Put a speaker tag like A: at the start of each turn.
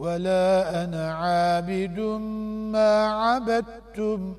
A: ولا أنا عابد ما عبدتم